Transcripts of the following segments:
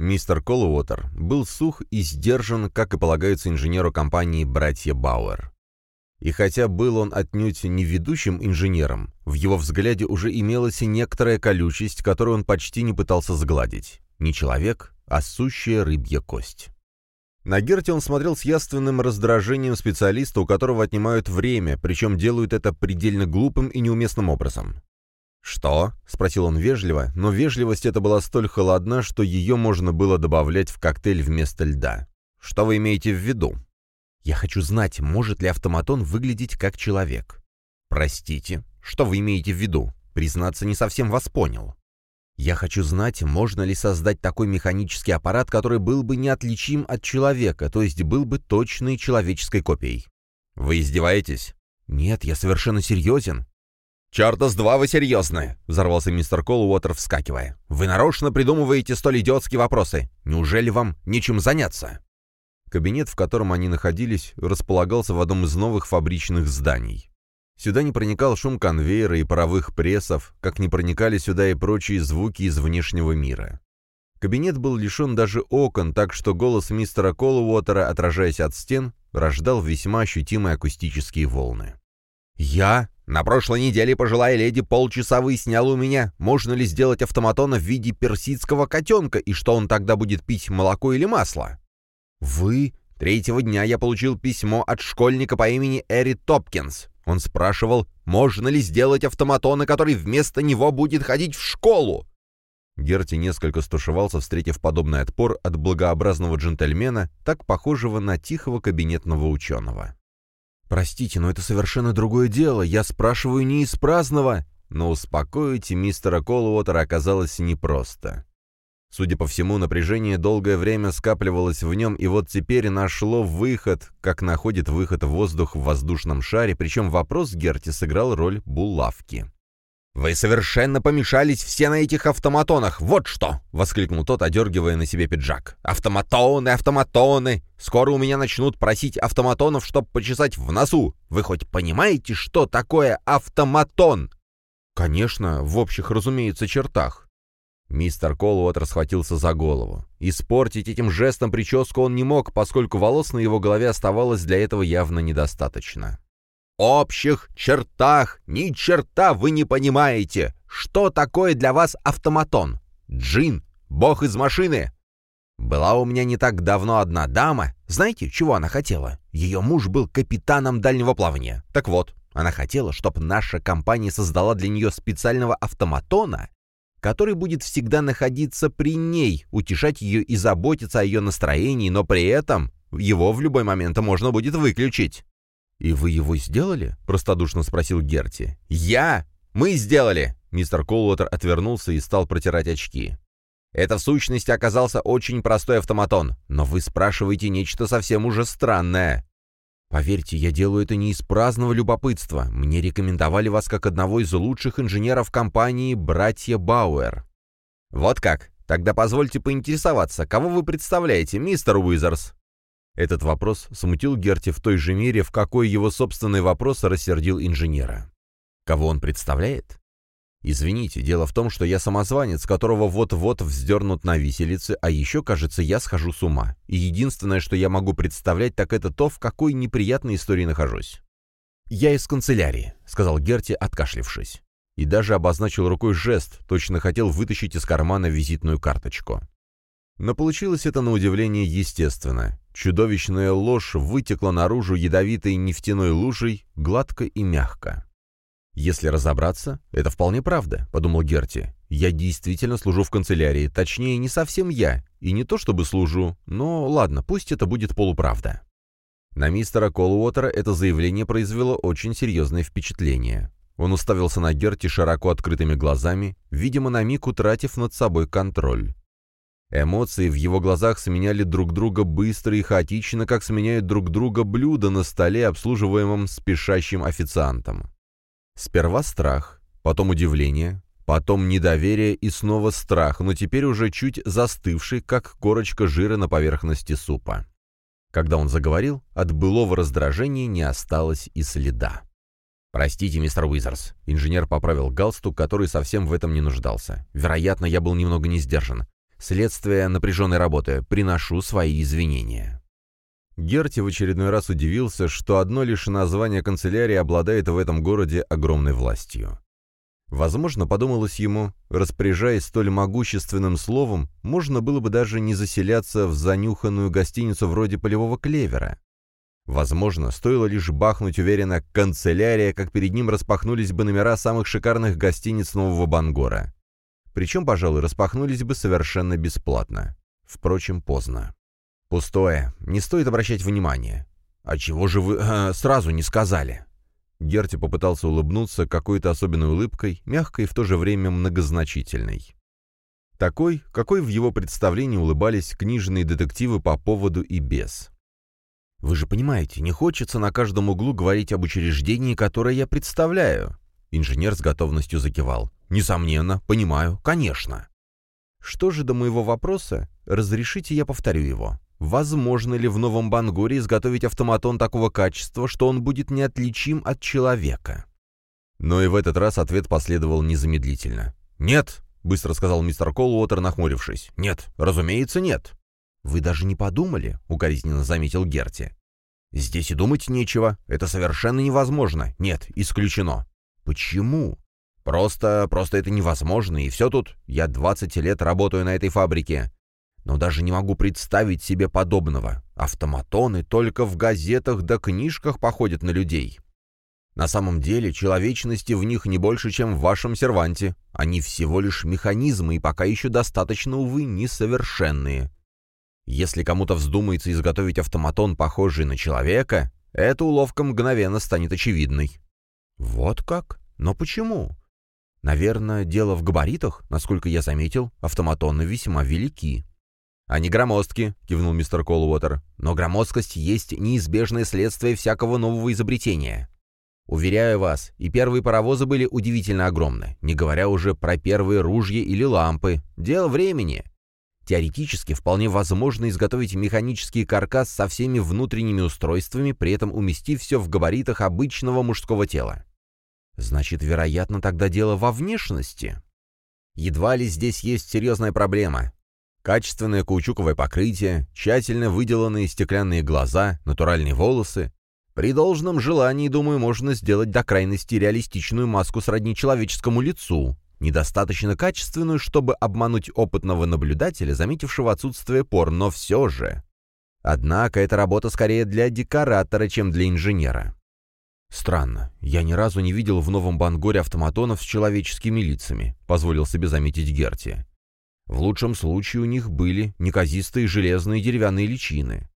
мистер Колуотер, был сух и сдержан, как и полагается инженеру компании «Братья Бауэр». И хотя был он отнюдь не ведущим инженером, в его взгляде уже имелась и некоторая колючесть, которую он почти не пытался сгладить. Не человек, а сущая рыбья кость. На Герти он смотрел с яственным раздражением специалиста, у которого отнимают время, причем делают это предельно глупым и неуместным образом. «Что?» — спросил он вежливо, но вежливость эта была столь холодна, что ее можно было добавлять в коктейль вместо льда. «Что вы имеете в виду?» «Я хочу знать, может ли автоматон выглядеть как человек». «Простите, что вы имеете в виду? Признаться, не совсем вас понял». Я хочу знать, можно ли создать такой механический аппарат, который был бы неотличим от человека, то есть был бы точной человеческой копией. Вы издеваетесь? Нет, я совершенно серьезен. «Черта с два вы серьезны!» — взорвался мистер Колуотер, вскакивая. «Вы нарочно придумываете столь идиотские вопросы. Неужели вам нечем заняться?» Кабинет, в котором они находились, располагался в одном из новых фабричных зданий. Сюда не проникал шум конвейера и паровых прессов, как не проникали сюда и прочие звуки из внешнего мира. Кабинет был лишен даже окон, так что голос мистера Колуотера, отражаясь от стен, рождал весьма ощутимые акустические волны. «Я? На прошлой неделе пожилая леди полчаса выясняла у меня, можно ли сделать автоматона в виде персидского котенка, и что он тогда будет пить молоко или масло. Вы? Третьего дня я получил письмо от школьника по имени Эри Топкинс. Он спрашивал, можно ли сделать автоматона, который вместо него будет ходить в школу. Герти несколько стушевался, встретив подобный отпор от благообразного джентльмена, так похожего на тихого кабинетного ученого. «Простите, но это совершенно другое дело. Я спрашиваю не из праздного». Но успокоить мистера Колуотера оказалось непросто. Судя по всему, напряжение долгое время скапливалось в нем, и вот теперь нашло выход, как находит выход воздух в воздушном шаре, причем вопрос Герти сыграл роль булавки. «Вы совершенно помешались все на этих автоматонах, вот что!» — воскликнул тот, одергивая на себе пиджак. «Автоматоны, автоматоны! Скоро у меня начнут просить автоматонов, чтоб почесать в носу! Вы хоть понимаете, что такое автоматон?» «Конечно, в общих, разумеется, чертах. Мистер Колуотер схватился за голову. Испортить этим жестом прическу он не мог, поскольку волос на его голове оставалось для этого явно недостаточно. «Общих чертах! Ни черта вы не понимаете! Что такое для вас автоматон? Джин? Бог из машины?» «Была у меня не так давно одна дама. Знаете, чего она хотела? Ее муж был капитаном дальнего плавания. Так вот, она хотела, чтобы наша компания создала для нее специального автоматона, который будет всегда находиться при ней, утешать ее и заботиться о ее настроении, но при этом его в любой момент можно будет выключить. «И вы его сделали?» — простодушно спросил Герти. «Я? Мы сделали!» Мистер Колуотер отвернулся и стал протирать очки. «Это в сущности оказался очень простой автоматон, но вы спрашиваете нечто совсем уже странное. Поверьте, я делаю это не из праздного любопытства. Мне рекомендовали вас как одного из лучших инженеров компании «Братья Бауэр». Вот как? Тогда позвольте поинтересоваться, кого вы представляете, мистер Уизерс? Этот вопрос смутил Герти в той же мере, в какой его собственный вопрос рассердил инженера. Кого он представляет? «Извините, дело в том, что я самозванец, которого вот-вот вздернут на виселице, а еще, кажется, я схожу с ума. И единственное, что я могу представлять, так это то, в какой неприятной истории нахожусь». «Я из канцелярии», — сказал Герти, откашлившись. И даже обозначил рукой жест, точно хотел вытащить из кармана визитную карточку. Но получилось это на удивление естественно. Чудовищная ложь вытекла наружу ядовитой нефтяной лужей, гладко и мягко. «Если разобраться, это вполне правда», — подумал Герти. «Я действительно служу в канцелярии, точнее, не совсем я, и не то чтобы служу, но ладно, пусть это будет полуправда». На мистера Колуотера это заявление произвело очень серьезное впечатление. Он уставился на Герти широко открытыми глазами, видимо, на миг утратив над собой контроль. Эмоции в его глазах сменяли друг друга быстро и хаотично, как сменяют друг друга блюда на столе, обслуживаемом спешащим официантом. Сперва страх, потом удивление, потом недоверие и снова страх, но теперь уже чуть застывший, как корочка жира на поверхности супа. Когда он заговорил, от былого раздражения не осталось и следа. «Простите, мистер Уизерс», — инженер поправил галстук, который совсем в этом не нуждался. «Вероятно, я был немного не сдержан. Следствие напряженной работы. Приношу свои извинения». Герти в очередной раз удивился, что одно лишь название канцелярии обладает в этом городе огромной властью. Возможно, подумалось ему, распоряжаясь столь могущественным словом, можно было бы даже не заселяться в занюханную гостиницу вроде полевого клевера. Возможно, стоило лишь бахнуть уверенно «канцелярия», как перед ним распахнулись бы номера самых шикарных гостиниц Нового Бангора. Причем, пожалуй, распахнулись бы совершенно бесплатно. Впрочем, поздно. «Пустое. Не стоит обращать внимания». «А чего же вы э, сразу не сказали?» Герти попытался улыбнуться какой-то особенной улыбкой, мягкой и в то же время многозначительной. Такой, какой в его представлении улыбались книжные детективы по поводу и без. «Вы же понимаете, не хочется на каждом углу говорить об учреждении, которое я представляю». Инженер с готовностью закивал. «Несомненно, понимаю, конечно». Что же до моего вопроса, разрешите я повторю его. Возможно ли в Новом Бангоре изготовить автоматон такого качества, что он будет неотличим от человека? Но и в этот раз ответ последовал незамедлительно. «Нет», — быстро сказал мистер Колуотер, нахмурившись. «Нет, разумеется, нет». «Вы даже не подумали?» — укоризненно заметил Герти. «Здесь и думать нечего. Это совершенно невозможно. Нет, исключено». «Почему?» «Просто... просто это невозможно, и все тут. Я 20 лет работаю на этой фабрике но даже не могу представить себе подобного. Автоматоны только в газетах да книжках походят на людей. На самом деле, человечности в них не больше, чем в вашем серванте. Они всего лишь механизмы и пока еще достаточно, увы, несовершенные. Если кому-то вздумается изготовить автоматон, похожий на человека, эта уловка мгновенно станет очевидной. Вот как? Но почему? Наверное, дело в габаритах, насколько я заметил, автоматоны весьма велики. «Они громоздки», — кивнул мистер Колуотер. «Но громоздкость есть неизбежное следствие всякого нового изобретения. Уверяю вас, и первые паровозы были удивительно огромны, не говоря уже про первые ружья или лампы. Дело времени. Теоретически вполне возможно изготовить механический каркас со всеми внутренними устройствами, при этом уместив все в габаритах обычного мужского тела. Значит, вероятно, тогда дело во внешности. Едва ли здесь есть серьезная проблема. Качественное каучуковое покрытие, тщательно выделанные стеклянные глаза, натуральные волосы. При должном желании, думаю, можно сделать до крайности реалистичную маску сродни человеческому лицу, недостаточно качественную, чтобы обмануть опытного наблюдателя, заметившего отсутствие пор, но все же. Однако эта работа скорее для декоратора, чем для инженера. «Странно. Я ни разу не видел в Новом Бангоре автоматонов с человеческими лицами», — позволил себе заметить Герти. В лучшем случае у них были неказистые железные деревянные личины.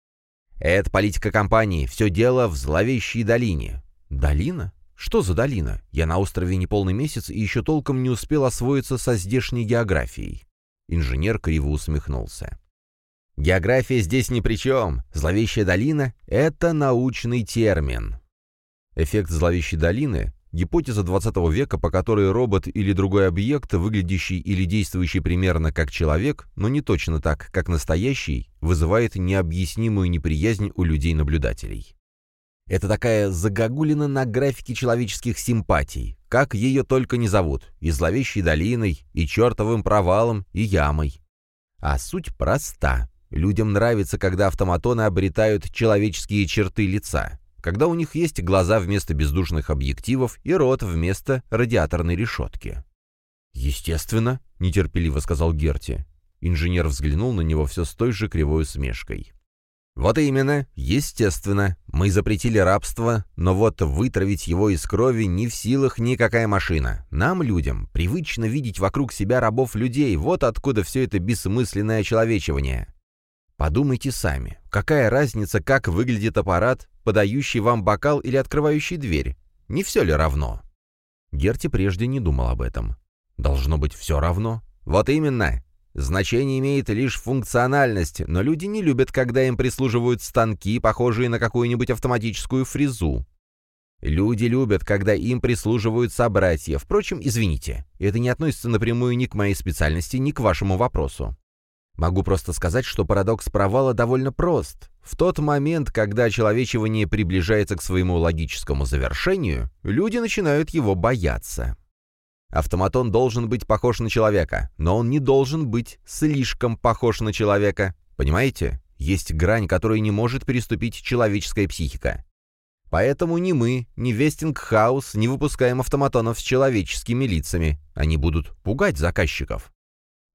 Это политика компании, все дело в зловещей долине. Долина? Что за долина? Я на острове не полный месяц и еще толком не успел освоиться со здешней географией. Инженер криво усмехнулся. География здесь ни при чем. Зловещая долина — это научный термин. Эффект зловещей долины Гипотеза 20 века, по которой робот или другой объект, выглядящий или действующий примерно как человек, но не точно так, как настоящий, вызывает необъяснимую неприязнь у людей-наблюдателей. Это такая загогулина на графике человеческих симпатий, как ее только не зовут, и зловещей долиной, и чертовым провалом, и ямой. А суть проста. Людям нравится, когда автоматоны обретают человеческие черты лица когда у них есть глаза вместо бездушных объективов и рот вместо радиаторной решетки. «Естественно», — нетерпеливо сказал Герти. Инженер взглянул на него все с той же кривой усмешкой. «Вот именно, естественно. Мы запретили рабство, но вот вытравить его из крови не в силах никакая машина. Нам, людям, привычно видеть вокруг себя рабов-людей, вот откуда все это бессмысленное очеловечивание. Подумайте сами, какая разница, как выглядит аппарат, подающий вам бокал или открывающий дверь? Не все ли равно? Герти прежде не думал об этом. Должно быть все равно. Вот именно. Значение имеет лишь функциональность, но люди не любят, когда им прислуживают станки, похожие на какую-нибудь автоматическую фрезу. Люди любят, когда им прислуживают собратья. Впрочем, извините, это не относится напрямую ни к моей специальности, ни к вашему вопросу. Могу просто сказать, что парадокс провала довольно прост. В тот момент, когда очеловечивание приближается к своему логическому завершению, люди начинают его бояться. Автоматон должен быть похож на человека, но он не должен быть слишком похож на человека. Понимаете? Есть грань, которую не может переступить человеческая психика. Поэтому ни мы, ни Вестингхаус не выпускаем автоматонов с человеческими лицами. Они будут пугать заказчиков.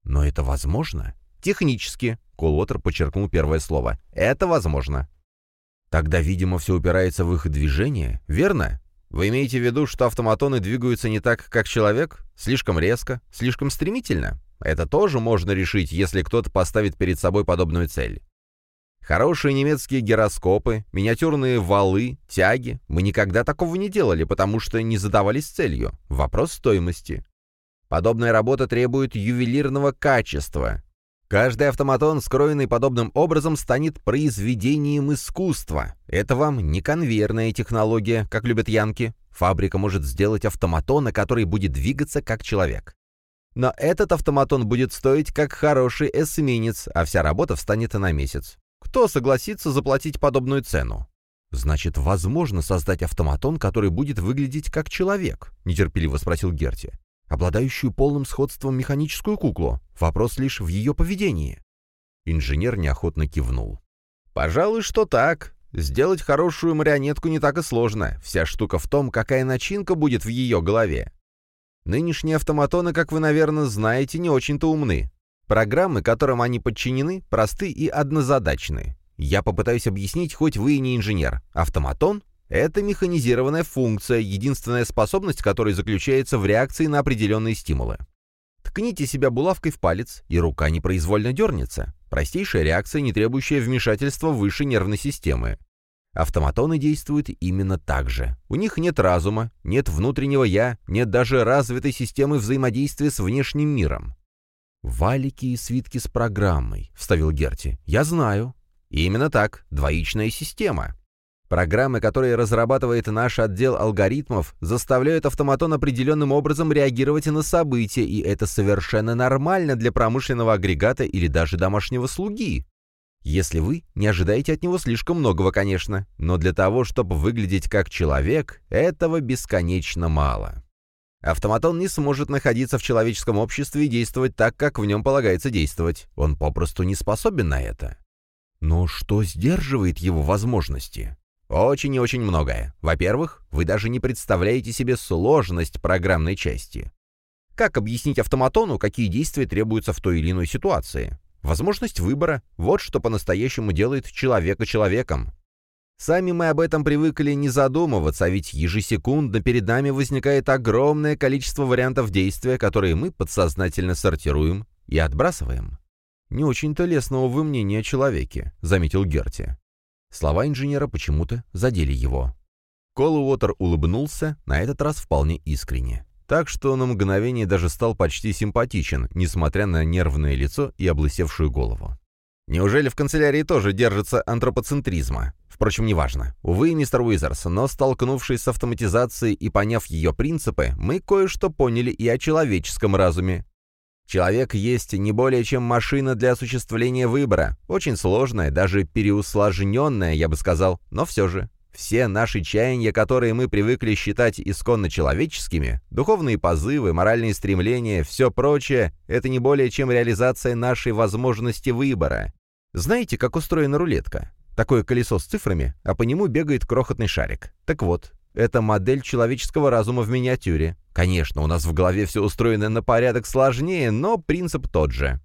Но это возможно? Технически. Колуотер подчеркнул первое слово. Это возможно. Тогда, видимо, все упирается в их движение, верно? Вы имеете в виду, что автоматоны двигаются не так, как человек? Слишком резко? Слишком стремительно? Это тоже можно решить, если кто-то поставит перед собой подобную цель. Хорошие немецкие гироскопы, миниатюрные валы, тяги. Мы никогда такого не делали, потому что не задавались целью. Вопрос стоимости. Подобная работа требует ювелирного качества. Каждый автоматон, скроенный подобным образом, станет произведением искусства. Это вам не конвейерная технология, как любят янки. Фабрика может сделать автоматона, который будет двигаться как человек. Но этот автоматон будет стоить как хороший эсминец, а вся работа встанет на месяц. Кто согласится заплатить подобную цену? «Значит, возможно создать автоматон, который будет выглядеть как человек?» — нетерпеливо спросил Герти. «Обладающую полным сходством механическую куклу. Вопрос лишь в ее поведении». Инженер неохотно кивнул. «Пожалуй, что так. Сделать хорошую марионетку не так и сложно. Вся штука в том, какая начинка будет в ее голове. Нынешние автоматоны, как вы, наверное, знаете, не очень-то умны. Программы, которым они подчинены, просты и однозадачны. Я попытаюсь объяснить, хоть вы и не инженер. Автоматон — это механизированная функция, единственная способность которой заключается в реакции на определенные стимулы. Ткните себя булавкой в палец, и рука непроизвольно дернется. Простейшая реакция, не требующая вмешательства высшей нервной системы. Автоматоны действуют именно так же. У них нет разума, нет внутреннего «я», нет даже развитой системы взаимодействия с внешним миром. «Валики и свитки с программой», — вставил Герти. «Я знаю». «Именно так. Двоичная система». Программы, которые разрабатывает наш отдел алгоритмов, заставляют автоматон определенным образом реагировать на события, и это совершенно нормально для промышленного агрегата или даже домашнего слуги. Если вы не ожидаете от него слишком многого, конечно, но для того, чтобы выглядеть как человек, этого бесконечно мало. Автоматон не сможет находиться в человеческом обществе и действовать так, как в нем полагается действовать. Он попросту не способен на это. Но что сдерживает его возможности? Очень и очень многое. Во-первых, вы даже не представляете себе сложность программной части. Как объяснить автоматону, какие действия требуются в той или иной ситуации? Возможность выбора – вот что по-настоящему делает человека человеком. Сами мы об этом привыкли не задумываться, а ведь ежесекундно перед нами возникает огромное количество вариантов действия, которые мы подсознательно сортируем и отбрасываем. «Не очень-то лестного вы мнения о человеке», — заметил Герти. Слова инженера почему-то задели его. Колуотер улыбнулся, на этот раз вполне искренне. Так что на мгновение даже стал почти симпатичен, несмотря на нервное лицо и облысевшую голову. Неужели в канцелярии тоже держится антропоцентризма? Впрочем, неважно. Увы, мистер Уизерс, но столкнувшись с автоматизацией и поняв ее принципы, мы кое-что поняли и о человеческом разуме. Человек есть не более чем машина для осуществления выбора. Очень сложная, даже переусложненная, я бы сказал, но все же. Все наши чаяния, которые мы привыкли считать исконно человеческими, духовные позывы, моральные стремления, все прочее, это не более чем реализация нашей возможности выбора. Знаете, как устроена рулетка? Такое колесо с цифрами, а по нему бегает крохотный шарик. Так вот, это модель человеческого разума в миниатюре. Конечно, у нас в голове все устроено на порядок сложнее, но принцип тот же.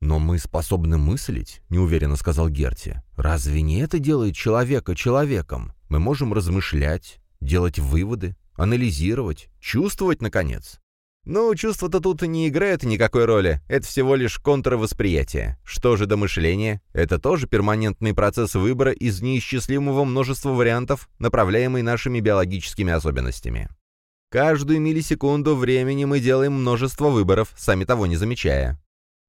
«Но мы способны мыслить», — неуверенно сказал Герти. «Разве не это делает человека человеком? Мы можем размышлять, делать выводы, анализировать, чувствовать, наконец. Ну, чувства-то тут не играют никакой роли, это всего лишь контравосприятие. Что же до мышления? Это тоже перманентный процесс выбора из неисчислимого множества вариантов, направляемый нашими биологическими особенностями. Каждую миллисекунду времени мы делаем множество выборов, сами того не замечая.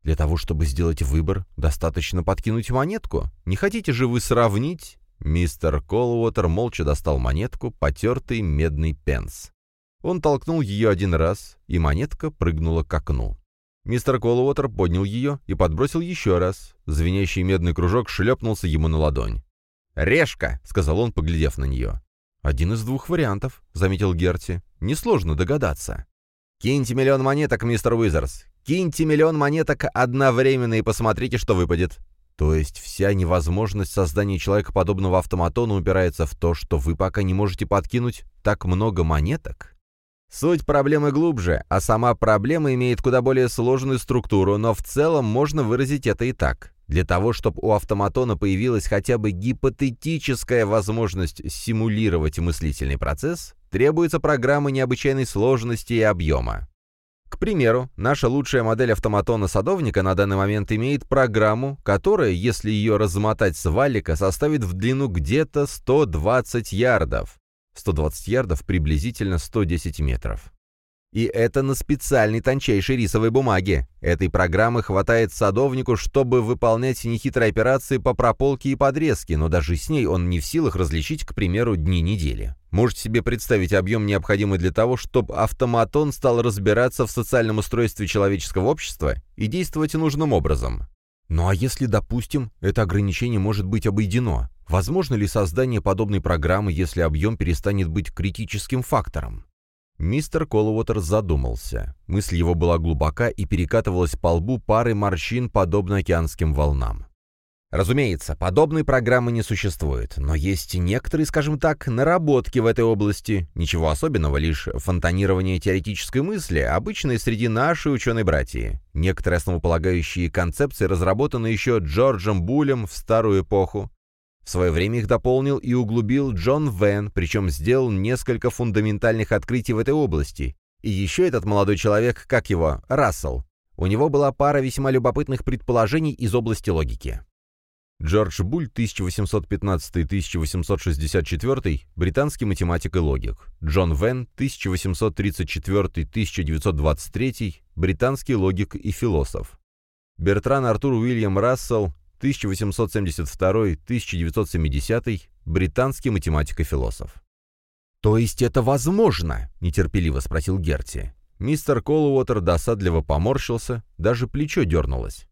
Для того, чтобы сделать выбор, достаточно подкинуть монетку. Не хотите же вы сравнить? Мистер Колуотер молча достал монетку, потертый медный пенс. Он толкнул ее один раз, и монетка прыгнула к окну. Мистер Колуотер поднял ее и подбросил еще раз. Звенящий медный кружок шлепнулся ему на ладонь. «Решка!» — сказал он, поглядев на нее. «Один из двух вариантов», — заметил Герти. «Несложно догадаться». «Киньте миллион монеток, мистер Уизерс! Киньте миллион монеток одновременно и посмотрите, что выпадет!» То есть вся невозможность создания человека подобного автоматона упирается в то, что вы пока не можете подкинуть так много монеток? Суть проблемы глубже, а сама проблема имеет куда более сложную структуру, но в целом можно выразить это и так. Для того, чтобы у автоматона появилась хотя бы гипотетическая возможность симулировать мыслительный процесс, требуется программа необычайной сложности и объема. К примеру, наша лучшая модель автоматона-садовника на данный момент имеет программу, которая, если ее размотать с валика, составит в длину где-то 120 ярдов. 120 ярдов приблизительно 110 метров. И это на специальной тончайшей рисовой бумаге. Этой программы хватает садовнику, чтобы выполнять нехитрые операции по прополке и подрезке, но даже с ней он не в силах различить, к примеру, дни недели. Можете себе представить объем, необходимый для того, чтобы автоматон стал разбираться в социальном устройстве человеческого общества и действовать нужным образом. Ну а если, допустим, это ограничение может быть обойдено? Возможно ли создание подобной программы, если объем перестанет быть критическим фактором? Мистер Колуотер задумался. Мысль его была глубока и перекатывалась по лбу парой морщин, подобно океанским волнам. Разумеется, подобной программы не существует, но есть некоторые, скажем так, наработки в этой области. Ничего особенного, лишь фонтанирование теоретической мысли, обычное среди нашей ученой-братьи. Некоторые основополагающие концепции разработаны еще Джорджем Булем в старую эпоху. В свое время их дополнил и углубил Джон Вен, причем сделал несколько фундаментальных открытий в этой области. И еще этот молодой человек, как его, Рассел. У него была пара весьма любопытных предположений из области логики. Джордж Буль, 1815-1864, британский математик и логик. Джон Вен, 1834-1923, британский логик и философ. Бертран Артур Уильям Рассел, 1872-1970, британский математик и философ. «То есть это возможно?» — нетерпеливо спросил Герти. Мистер Колуотер досадливо поморщился, даже плечо дернулось.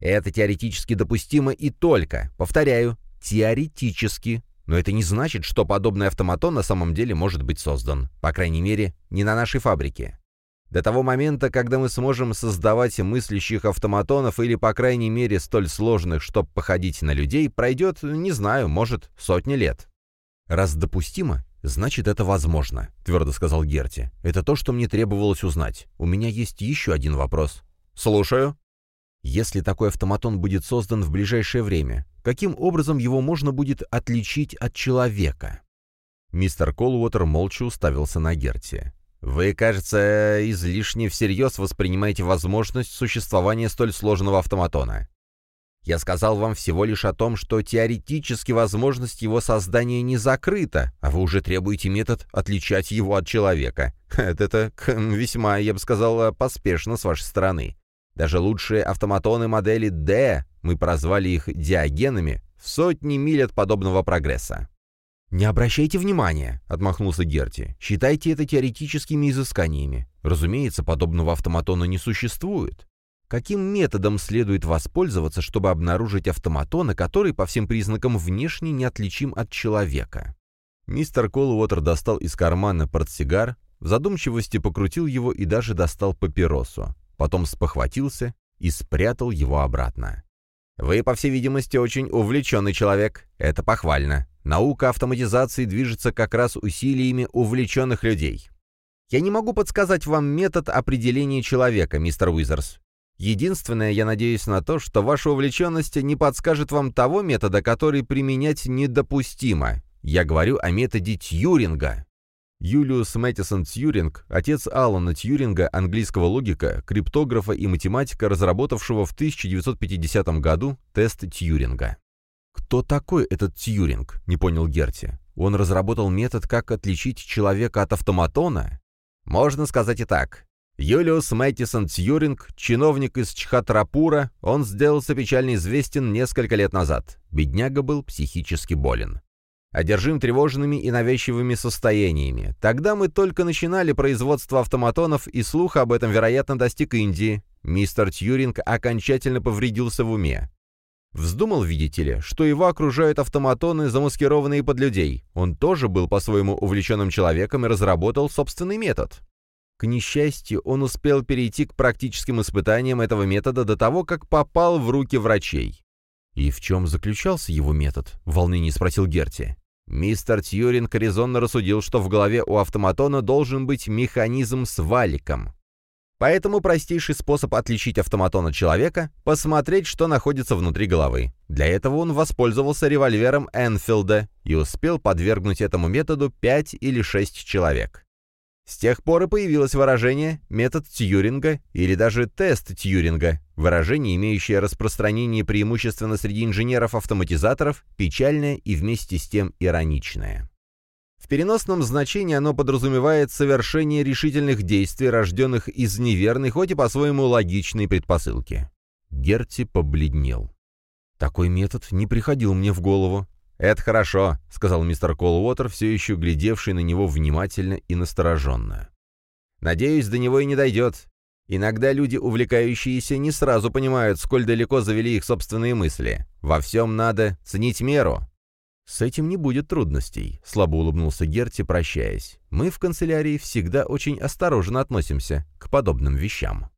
«Это теоретически допустимо и только, повторяю, теоретически. Но это не значит, что подобный автоматон на самом деле может быть создан. По крайней мере, не на нашей фабрике. До того момента, когда мы сможем создавать мыслящих автоматонов или, по крайней мере, столь сложных, чтобы походить на людей, пройдет, не знаю, может, сотни лет. Раз допустимо, значит, это возможно, твердо сказал Герти. Это то, что мне требовалось узнать. У меня есть еще один вопрос. Слушаю. Если такой автоматон будет создан в ближайшее время, каким образом его можно будет отличить от человека? Мистер Колуотер молча уставился на Герти. Вы, кажется, излишне всерьез воспринимаете возможность существования столь сложного автоматона. Я сказал вам всего лишь о том, что теоретически возможность его создания не закрыта, а вы уже требуете метод отличать его от человека. Это весьма, я бы сказал, поспешно с вашей стороны. Даже лучшие автоматоны модели D, мы прозвали их диагенами, в сотни миль от подобного прогресса. «Не обращайте внимания», — отмахнулся Герти. «Считайте это теоретическими изысканиями. Разумеется, подобного автоматона не существует. Каким методом следует воспользоваться, чтобы обнаружить автоматона, который по всем признакам внешне неотличим от человека?» Мистер Колуотер достал из кармана портсигар, в задумчивости покрутил его и даже достал папиросу. Потом спохватился и спрятал его обратно. «Вы, по всей видимости, очень увлеченный человек. Это похвально. Наука автоматизации движется как раз усилиями увлеченных людей. Я не могу подсказать вам метод определения человека, мистер Уизерс. Единственное, я надеюсь на то, что ваша увлеченность не подскажет вам того метода, который применять недопустимо. Я говорю о методе Тьюринга. Юлиус Мэттисон Тьюринг, отец Алана Тьюринга, английского логика, криптографа и математика, разработавшего в 1950 году тест Тьюринга. «Кто такой этот Тьюринг?» — не понял Герти. «Он разработал метод, как отличить человека от автоматона?» «Можно сказать и так. Юлиус Мэттисон Тьюринг, чиновник из Чхатрапура, он сделался печально известен несколько лет назад. Бедняга был психически болен. Одержим тревожными и навязчивыми состояниями. Тогда мы только начинали производство автоматонов, и слух об этом, вероятно, достиг Индии. Мистер Тьюринг окончательно повредился в уме. Вздумал, видите ли, что его окружают автоматоны, замаскированные под людей. Он тоже был по-своему увлеченным человеком и разработал собственный метод. К несчастью, он успел перейти к практическим испытаниям этого метода до того, как попал в руки врачей. «И в чем заключался его метод?» — в спросил Герти. Мистер Тьюринг резонно рассудил, что в голове у автоматона должен быть механизм с валиком. Поэтому простейший способ отличить автоматон от человека — посмотреть, что находится внутри головы. Для этого он воспользовался револьвером Энфилда и успел подвергнуть этому методу 5 или 6 человек. С тех пор и появилось выражение «метод Тьюринга» или даже «тест Тьюринга», выражение, имеющее распространение преимущественно среди инженеров-автоматизаторов, печальное и вместе с тем ироничное. В переносном значении оно подразумевает совершение решительных действий, рожденных из неверной, хоть и по-своему логичной предпосылки. Герти побледнел. «Такой метод не приходил мне в голову. «Это хорошо», — сказал мистер Колуотер, все еще глядевший на него внимательно и настороженно. «Надеюсь, до него и не дойдет. Иногда люди, увлекающиеся, не сразу понимают, сколь далеко завели их собственные мысли. Во всем надо ценить меру». «С этим не будет трудностей», — слабо улыбнулся Герти, прощаясь. «Мы в канцелярии всегда очень осторожно относимся к подобным вещам».